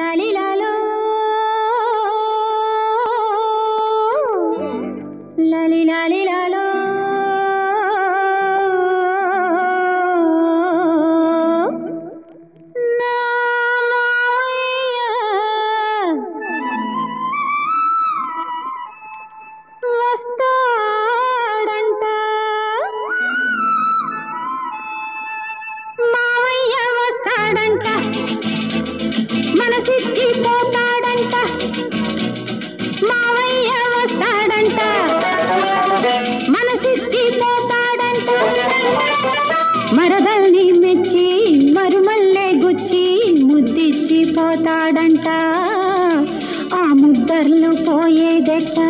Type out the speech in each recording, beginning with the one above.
കുഞ്ഞാലിലാ వస్తాడంట ఆ ముద్దర్లు పోయేదెట్టా?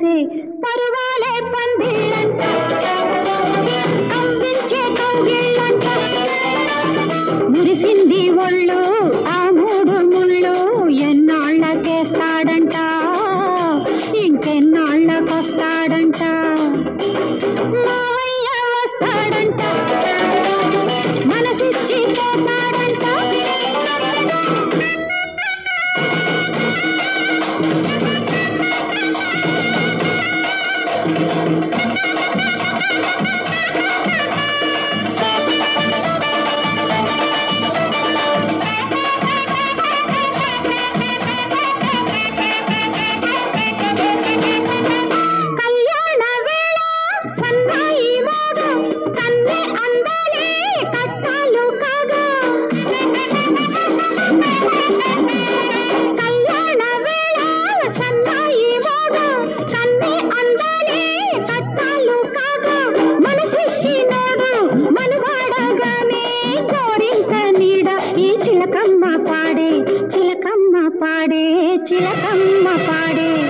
చేసి పరువాలే పందిళ్ళంట కంగిల్చే కంగిళ్ళంట మురిసింది ఒళ్ళు ఆ మూడు ముళ్ళు ఎన్నాళ్ళకేస్తాడంట? ఇంకెన్నాళ్ళకొస్తాడంట? चिलकम्मा पाड़े